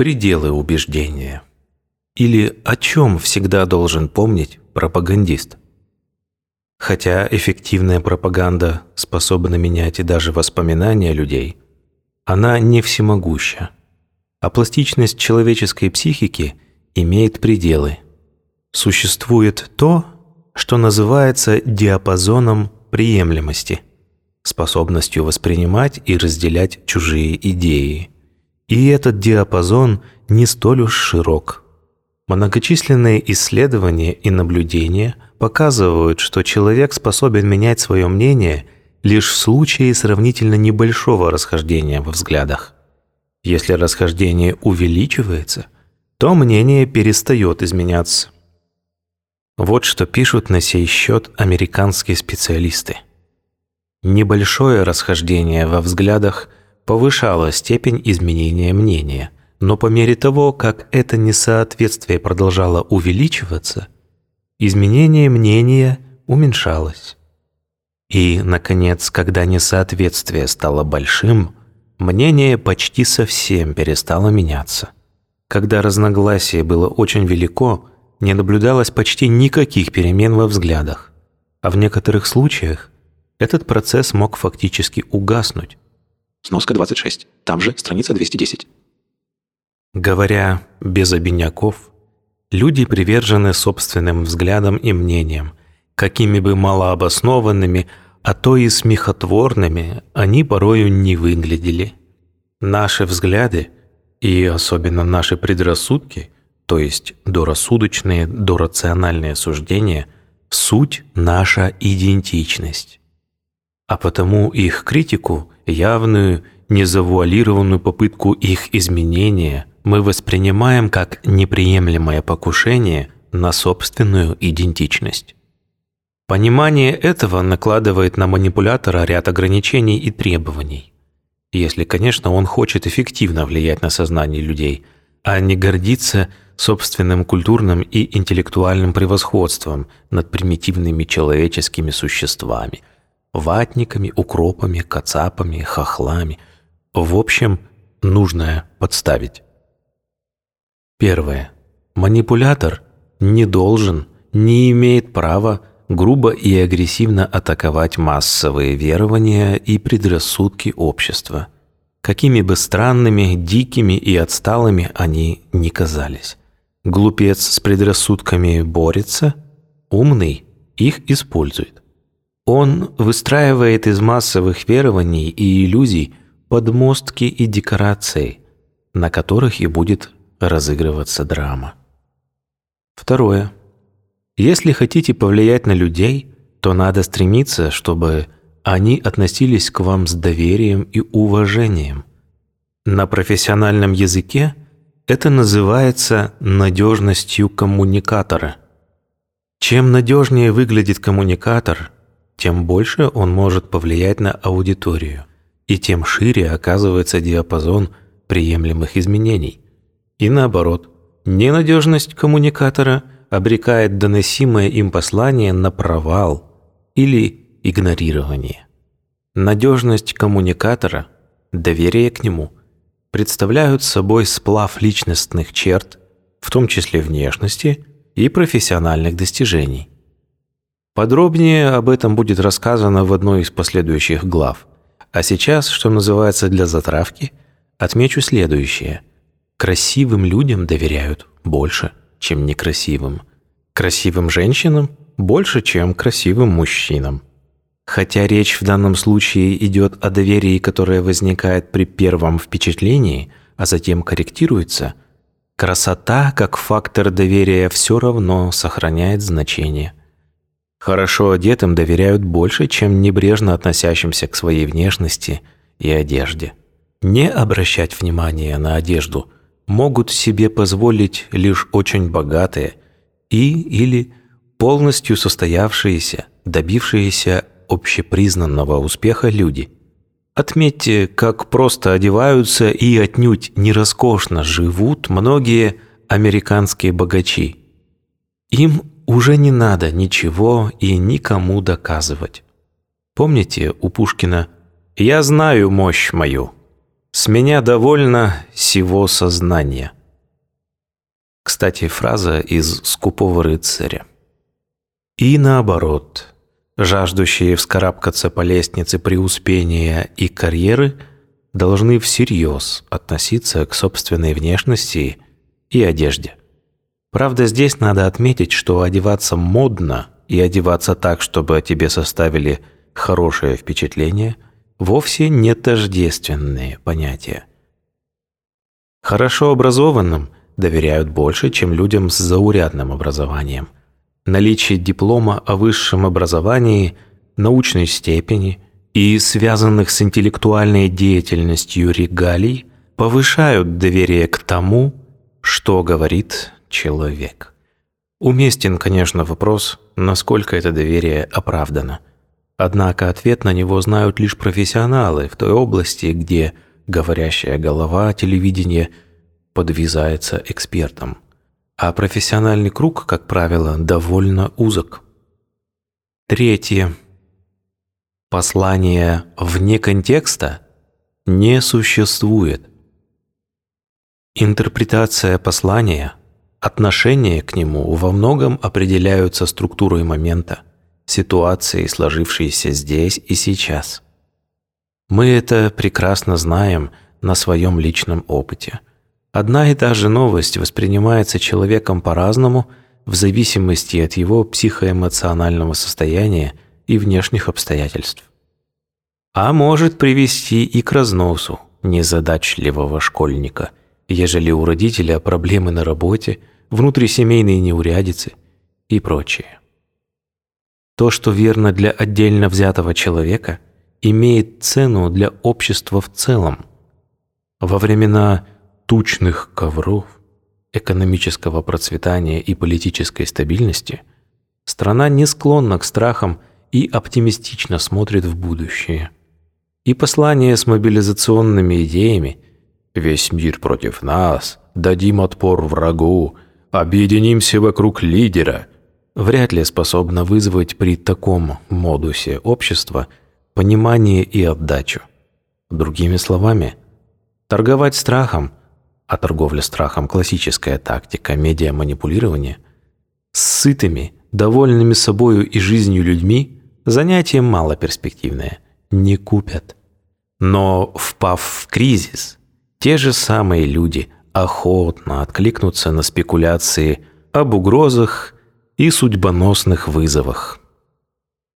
пределы убеждения. Или о чем всегда должен помнить пропагандист? Хотя эффективная пропаганда способна менять и даже воспоминания людей, она не всемогуща. А пластичность человеческой психики имеет пределы. Существует то, что называется диапазоном приемлемости, способностью воспринимать и разделять чужие идеи. И этот диапазон не столь уж широк. Многочисленные исследования и наблюдения показывают, что человек способен менять свое мнение лишь в случае сравнительно небольшого расхождения во взглядах. Если расхождение увеличивается, то мнение перестает изменяться. Вот что пишут на сей счет американские специалисты. Небольшое расхождение во взглядах повышало степень изменения мнения, но по мере того, как это несоответствие продолжало увеличиваться, изменение мнения уменьшалось. И, наконец, когда несоответствие стало большим, мнение почти совсем перестало меняться. Когда разногласие было очень велико, не наблюдалось почти никаких перемен во взглядах, а в некоторых случаях этот процесс мог фактически угаснуть. Сноска 26. Там же страница 210. Говоря без обиняков, люди привержены собственным взглядам и мнениям, какими бы малообоснованными, а то и смехотворными они порою не выглядели. Наши взгляды, и особенно наши предрассудки, то есть дорассудочные, дорациональные суждения, суть наша идентичность а потому их критику, явную, незавуалированную попытку их изменения мы воспринимаем как неприемлемое покушение на собственную идентичность. Понимание этого накладывает на манипулятора ряд ограничений и требований. Если, конечно, он хочет эффективно влиять на сознание людей, а не гордиться собственным культурным и интеллектуальным превосходством над примитивными человеческими существами – ватниками, укропами, кацапами, хохлами. В общем, нужное подставить. Первое. Манипулятор не должен, не имеет права грубо и агрессивно атаковать массовые верования и предрассудки общества, какими бы странными, дикими и отсталыми они ни казались. Глупец с предрассудками борется, умный их использует. Он выстраивает из массовых верований и иллюзий подмостки и декорации, на которых и будет разыгрываться драма. Второе. Если хотите повлиять на людей, то надо стремиться, чтобы они относились к вам с доверием и уважением. На профессиональном языке это называется надежностью коммуникатора. Чем надежнее выглядит коммуникатор – тем больше он может повлиять на аудиторию, и тем шире оказывается диапазон приемлемых изменений. И наоборот, ненадежность коммуникатора обрекает доносимое им послание на провал или игнорирование. Надежность коммуникатора, доверие к нему представляют собой сплав личностных черт, в том числе внешности и профессиональных достижений. Подробнее об этом будет рассказано в одной из последующих глав. А сейчас, что называется для затравки, отмечу следующее. Красивым людям доверяют больше, чем некрасивым. Красивым женщинам больше, чем красивым мужчинам. Хотя речь в данном случае идет о доверии, которое возникает при первом впечатлении, а затем корректируется, красота как фактор доверия все равно сохраняет значение – Хорошо одетым доверяют больше, чем небрежно относящимся к своей внешности и одежде. Не обращать внимания на одежду могут себе позволить лишь очень богатые и или полностью состоявшиеся, добившиеся общепризнанного успеха люди. Отметьте, как просто одеваются и отнюдь не роскошно живут многие американские богачи. Им уже не надо ничего и никому доказывать. Помните у Пушкина «Я знаю мощь мою». С меня довольно всего сознания. Кстати, фраза из «Скупого рыцаря». И наоборот, жаждущие вскарабкаться по лестнице преуспения и карьеры должны всерьез относиться к собственной внешности и одежде. Правда, здесь надо отметить, что одеваться модно и одеваться так, чтобы о тебе составили хорошее впечатление, вовсе не тождественные понятия. Хорошо образованным доверяют больше, чем людям с заурядным образованием – наличие диплома о высшем образовании, научной степени и связанных с интеллектуальной деятельностью регалий повышают доверие к тому, что говорит человек. Уместен, конечно, вопрос, насколько это доверие оправдано. Однако ответ на него знают лишь профессионалы в той области, где говорящая голова телевидения подвязается экспертам а профессиональный круг, как правило, довольно узок. Третье. Послание вне контекста не существует. Интерпретация послания, отношение к нему во многом определяются структурой момента, ситуацией, сложившейся здесь и сейчас. Мы это прекрасно знаем на своем личном опыте – Одна и та же новость воспринимается человеком по-разному в зависимости от его психоэмоционального состояния и внешних обстоятельств. А может привести и к разносу незадачливого школьника, ежели у родителя проблемы на работе, внутрисемейные неурядицы и прочее. То, что верно для отдельно взятого человека, имеет цену для общества в целом. Во времена тучных ковров, экономического процветания и политической стабильности, страна не склонна к страхам и оптимистично смотрит в будущее. И послание с мобилизационными идеями «Весь мир против нас», «Дадим отпор врагу», «Объединимся вокруг лидера» вряд ли способно вызвать при таком модусе общества понимание и отдачу. Другими словами, торговать страхом – а торговля страхом – классическая тактика медиаманипулирования, с сытыми, довольными собою и жизнью людьми занятие малоперспективное, не купят. Но, впав в кризис, те же самые люди охотно откликнутся на спекуляции об угрозах и судьбоносных вызовах.